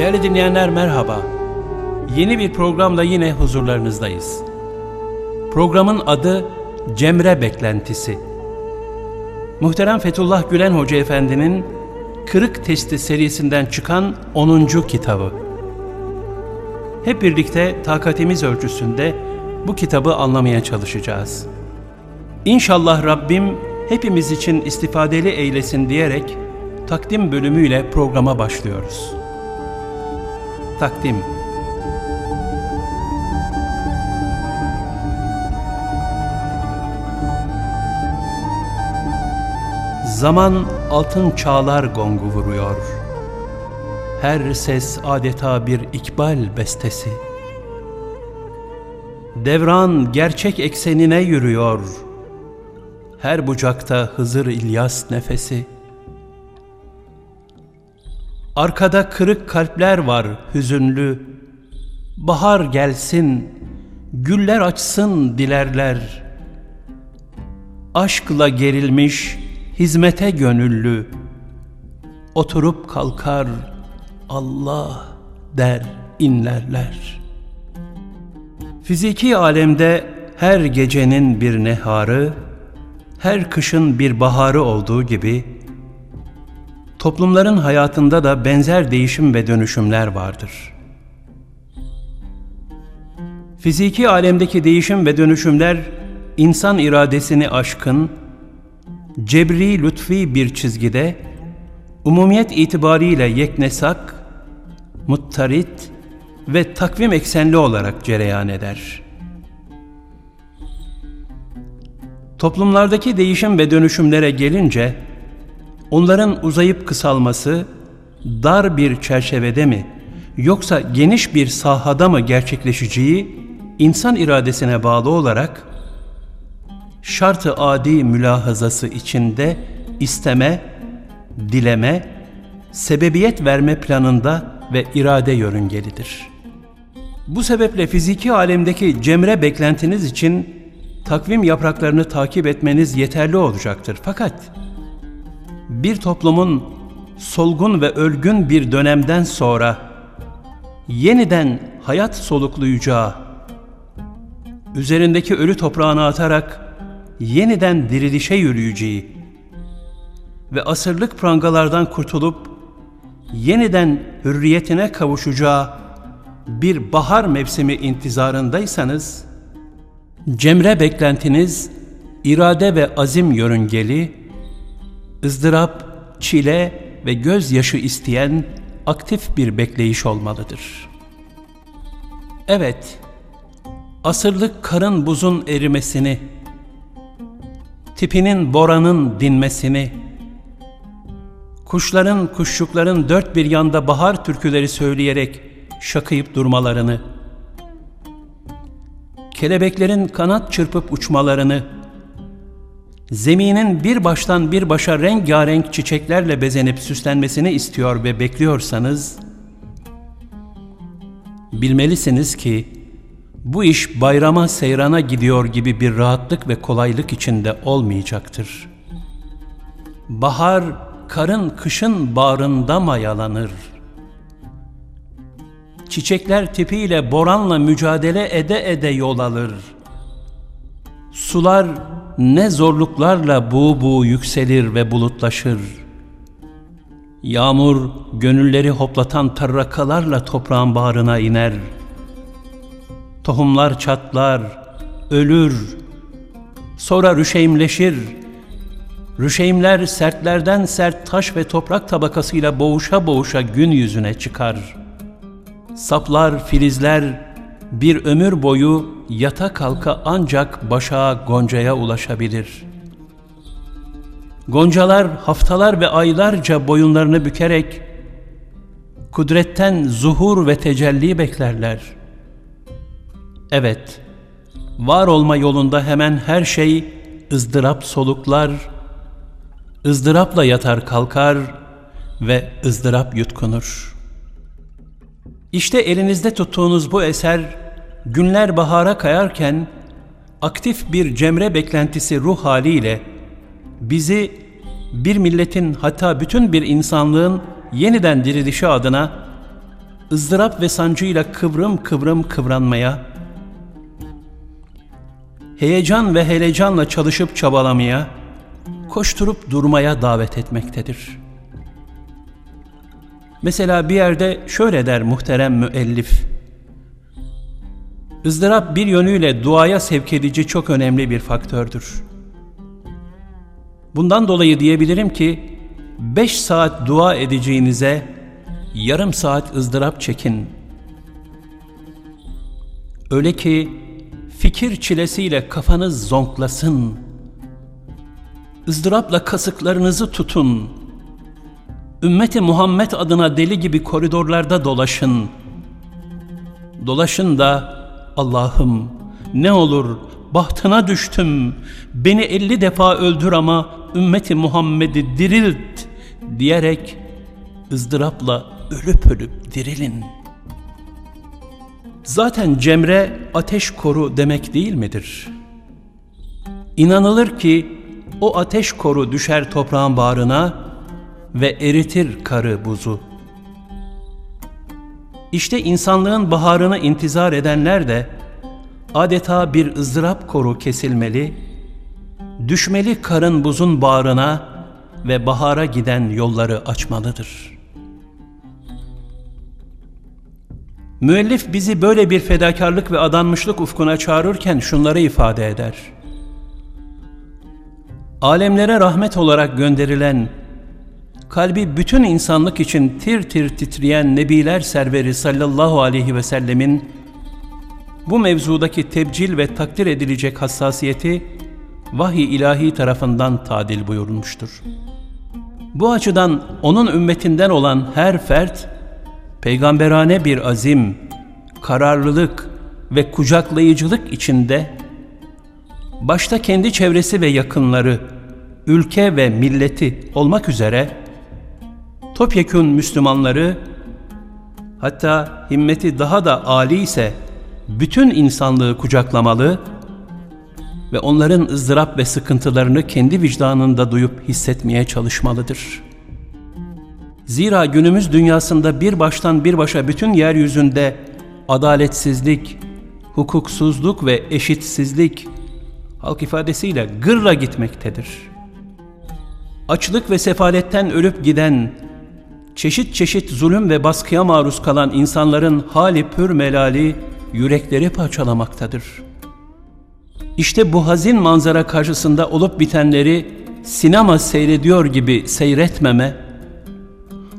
Değerli dinleyenler merhaba. Yeni bir programla yine huzurlarınızdayız. Programın adı Cemre Beklentisi. Muhterem Fethullah Gülen Hoca Efendi'nin Kırık Testi serisinden çıkan 10. kitabı. Hep birlikte takatimiz ölçüsünde bu kitabı anlamaya çalışacağız. İnşallah Rabbim hepimiz için istifadeli eylesin diyerek takdim bölümüyle programa başlıyoruz. Takdim Zaman altın çağlar gongu vuruyor. Her ses adeta bir ikbal bestesi. Devran gerçek eksenine yürüyor. Her bucakta Hızır İlyas nefesi. Arkada kırık kalpler var hüzünlü. Bahar gelsin, güller açsın dilerler. Aşkla gerilmiş, hizmete gönüllü. Oturup kalkar, Allah der inlerler. Fiziki alemde her gecenin bir neharı, her kışın bir baharı olduğu gibi, toplumların hayatında da benzer değişim ve dönüşümler vardır. Fiziki alemdeki değişim ve dönüşümler, insan iradesini aşkın, cebri lütfi bir çizgide, umumiyet itibariyle yeknesak, muttarit ve takvim eksenli olarak cereyan eder. Toplumlardaki değişim ve dönüşümlere gelince, onların uzayıp kısalması dar bir çerçevede mi yoksa geniş bir sahada mı gerçekleşeceği insan iradesine bağlı olarak şartı adi mülahazası içinde isteme, dileme, sebebiyet verme planında ve irade yörüngelidir. Bu sebeple fiziki alemdeki cemre beklentiniz için takvim yapraklarını takip etmeniz yeterli olacaktır. Fakat bir toplumun solgun ve ölgün bir dönemden sonra yeniden hayat soluklayacağı, üzerindeki ölü toprağını atarak yeniden dirilişe yürüyeceği ve asırlık prangalardan kurtulup yeniden hürriyetine kavuşacağı bir bahar mevsimi intizarındaysanız, cemre beklentiniz irade ve azim yörüngeli, ızdırap, çile ve gözyaşı isteyen aktif bir bekleyiş olmalıdır. Evet, asırlık karın buzun erimesini, tipinin boranın dinmesini, kuşların kuşçukların dört bir yanda bahar türküleri söyleyerek şakıyıp durmalarını, kelebeklerin kanat çırpıp uçmalarını, zeminin bir baştan bir başa rengarenk çiçeklerle bezenip süslenmesini istiyor ve bekliyorsanız, bilmelisiniz ki, bu iş bayrama seyrana gidiyor gibi bir rahatlık ve kolaylık içinde olmayacaktır. Bahar, karın kışın bağrında mayalanır. Çiçekler tipiyle boranla mücadele ede ede yol alır. Sular ne zorluklarla buğu buğu yükselir ve bulutlaşır. Yağmur gönülleri hoplatan tarrakalarla toprağın bağrına iner. Tohumlar çatlar, ölür, sonra rüşeymleşir. Rüşeymler sertlerden sert taş ve toprak tabakasıyla boğuşa boğuşa gün yüzüne çıkar. Saplar, filizler bir ömür boyu yata kalka ancak başa goncaya ulaşabilir. Goncalar haftalar ve aylarca boyunlarını bükerek kudretten zuhur ve tecelli beklerler. Evet, var olma yolunda hemen her şey ızdırap soluklar, ızdırapla yatar kalkar ve ızdırap yutkunur. İşte elinizde tuttuğunuz bu eser günler bahara kayarken aktif bir cemre beklentisi ruh haliyle bizi bir milletin hatta bütün bir insanlığın yeniden dirilişi adına ızdırap ve sancıyla kıvrım kıvrım kıvranmaya, heyecan ve helecanla çalışıp çabalamaya, koşturup durmaya davet etmektedir. Mesela bir yerde şöyle der muhterem müellif, ızdırap bir yönüyle duaya sevk edici çok önemli bir faktördür. Bundan dolayı diyebilirim ki, beş saat dua edeceğinize yarım saat ızdırap çekin. Öyle ki fikir çilesiyle kafanız zonklasın. ızdırapla kasıklarınızı tutun. Ümmeti Muhammed adına deli gibi koridorlarda dolaşın. Dolaşın da Allah'ım ne olur bahtına düştüm. Beni elli defa öldür ama ümmeti Muhammed'i dirilt diyerek ızdırapla ölüp ölüp dirilin. Zaten cemre ateş koru demek değil midir? İnanılır ki o ateş koru düşer toprağın bağrına ve eritir karı buzu. İşte insanlığın baharını intizar edenler de adeta bir ızdırap koru kesilmeli, düşmeli karın buzun bağrına ve bahara giden yolları açmalıdır.'' Müellif bizi böyle bir fedakarlık ve adanmışlık ufkuna çağırırken şunları ifade eder. Alemlere rahmet olarak gönderilen, kalbi bütün insanlık için tir tir titreyen Nebiler serveri sallallahu aleyhi ve sellemin bu mevzudaki tebcil ve takdir edilecek hassasiyeti vahiy ilahi tarafından tadil buyurulmuştur. Bu açıdan onun ümmetinden olan her fert, peygamberane bir azim, kararlılık ve kucaklayıcılık içinde başta kendi çevresi ve yakınları, ülke ve milleti olmak üzere topyekün Müslümanları hatta himmeti daha da âli ise bütün insanlığı kucaklamalı ve onların ızdırap ve sıkıntılarını kendi vicdanında duyup hissetmeye çalışmalıdır.'' Zira günümüz dünyasında bir baştan bir başa bütün yeryüzünde adaletsizlik, hukuksuzluk ve eşitsizlik halk ifadesiyle gırla gitmektedir. Açlık ve sefaletten ölüp giden, çeşit çeşit zulüm ve baskıya maruz kalan insanların hali pür melali yürekleri parçalamaktadır. İşte bu hazin manzara karşısında olup bitenleri sinema seyrediyor gibi seyretmeme,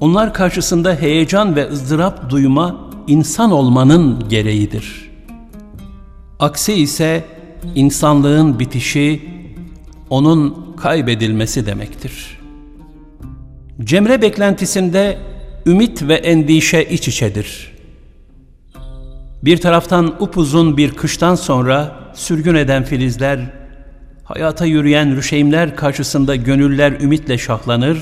onlar karşısında heyecan ve ızdırap duyma insan olmanın gereğidir. Aksi ise insanlığın bitişi, onun kaybedilmesi demektir. Cemre beklentisinde ümit ve endişe iç içedir. Bir taraftan upuzun bir kıştan sonra sürgün eden filizler, hayata yürüyen rüşeymler karşısında gönüller ümitle şahlanır,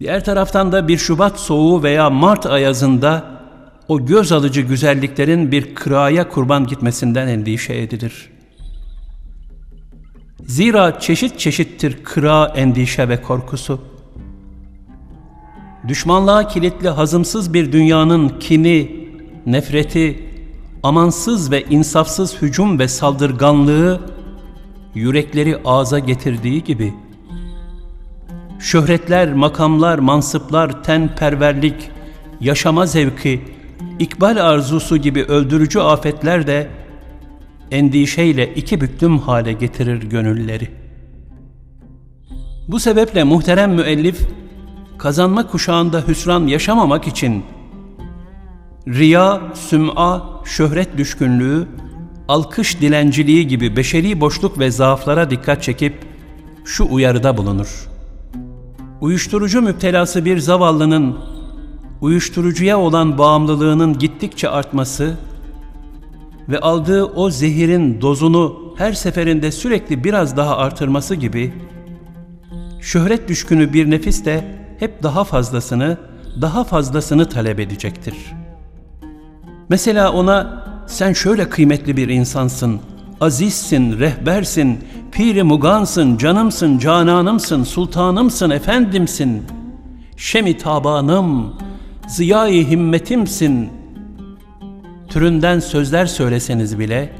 Diğer taraftan da bir Şubat soğuğu veya Mart ayazında o göz alıcı güzelliklerin bir kıraya kurban gitmesinden endişe edilir. Zira çeşit çeşittir kıra endişe ve korkusu. Düşmanlığa kilitli hazımsız bir dünyanın kini, nefreti, amansız ve insafsız hücum ve saldırganlığı yürekleri ağza getirdiği gibi Şöhretler, makamlar, mansıplar, tenperverlik, yaşama zevki, ikbal arzusu gibi öldürücü afetler de endişeyle iki büklüm hale getirir gönülleri. Bu sebeple muhterem müellif, kazanma kuşağında hüsran yaşamamak için riya, süm'a, şöhret düşkünlüğü, alkış dilenciliği gibi beşeri boşluk ve zaaflara dikkat çekip şu uyarıda bulunur. Uyuşturucu müptelası bir zavallının uyuşturucuya olan bağımlılığının gittikçe artması ve aldığı o zehirin dozunu her seferinde sürekli biraz daha artırması gibi şöhret düşkünü bir nefis de hep daha fazlasını, daha fazlasını talep edecektir. Mesela ona sen şöyle kıymetli bir insansın, azizsin, rehbersin, piri mugansın, canımsın, cananımsın, sultanımsın, efendimsin, şemi tabanım, ziyai himmetimsin türünden sözler söyleseniz bile,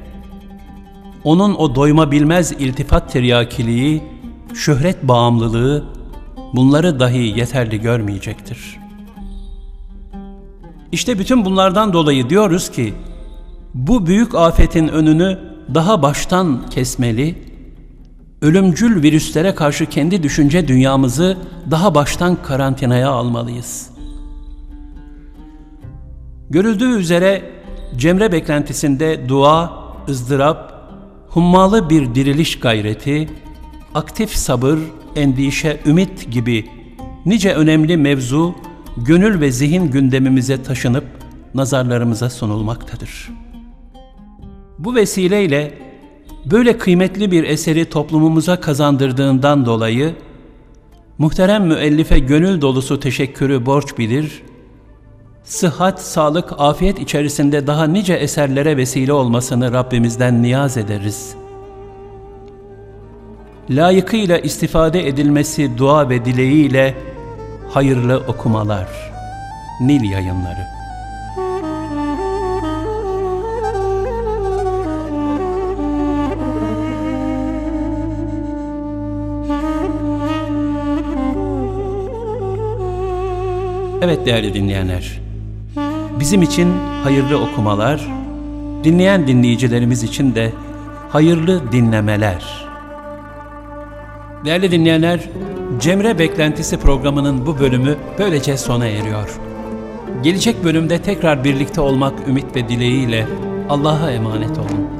onun o doyma bilmez iltifat tiryakiliği, şöhret bağımlılığı, bunları dahi yeterli görmeyecektir. İşte bütün bunlardan dolayı diyoruz ki, bu büyük afetin önünü daha baştan kesmeli, ölümcül virüslere karşı kendi düşünce dünyamızı daha baştan karantinaya almalıyız. Görüldüğü üzere Cemre beklentisinde dua, ızdırap, hummalı bir diriliş gayreti, aktif sabır, endişe, ümit gibi nice önemli mevzu, gönül ve zihin gündemimize taşınıp nazarlarımıza sunulmaktadır. Bu vesileyle böyle kıymetli bir eseri toplumumuza kazandırdığından dolayı muhterem müellife gönül dolusu teşekkürü borç bilir, sıhhat, sağlık, afiyet içerisinde daha nice eserlere vesile olmasını Rabbimizden niyaz ederiz. Layıkıyla istifade edilmesi dua ve dileğiyle hayırlı okumalar. Nil Yayınları Evet değerli dinleyenler, bizim için hayırlı okumalar, dinleyen dinleyicilerimiz için de hayırlı dinlemeler. Değerli dinleyenler, Cemre Beklentisi programının bu bölümü böylece sona eriyor. Gelecek bölümde tekrar birlikte olmak ümit ve dileğiyle Allah'a emanet olun.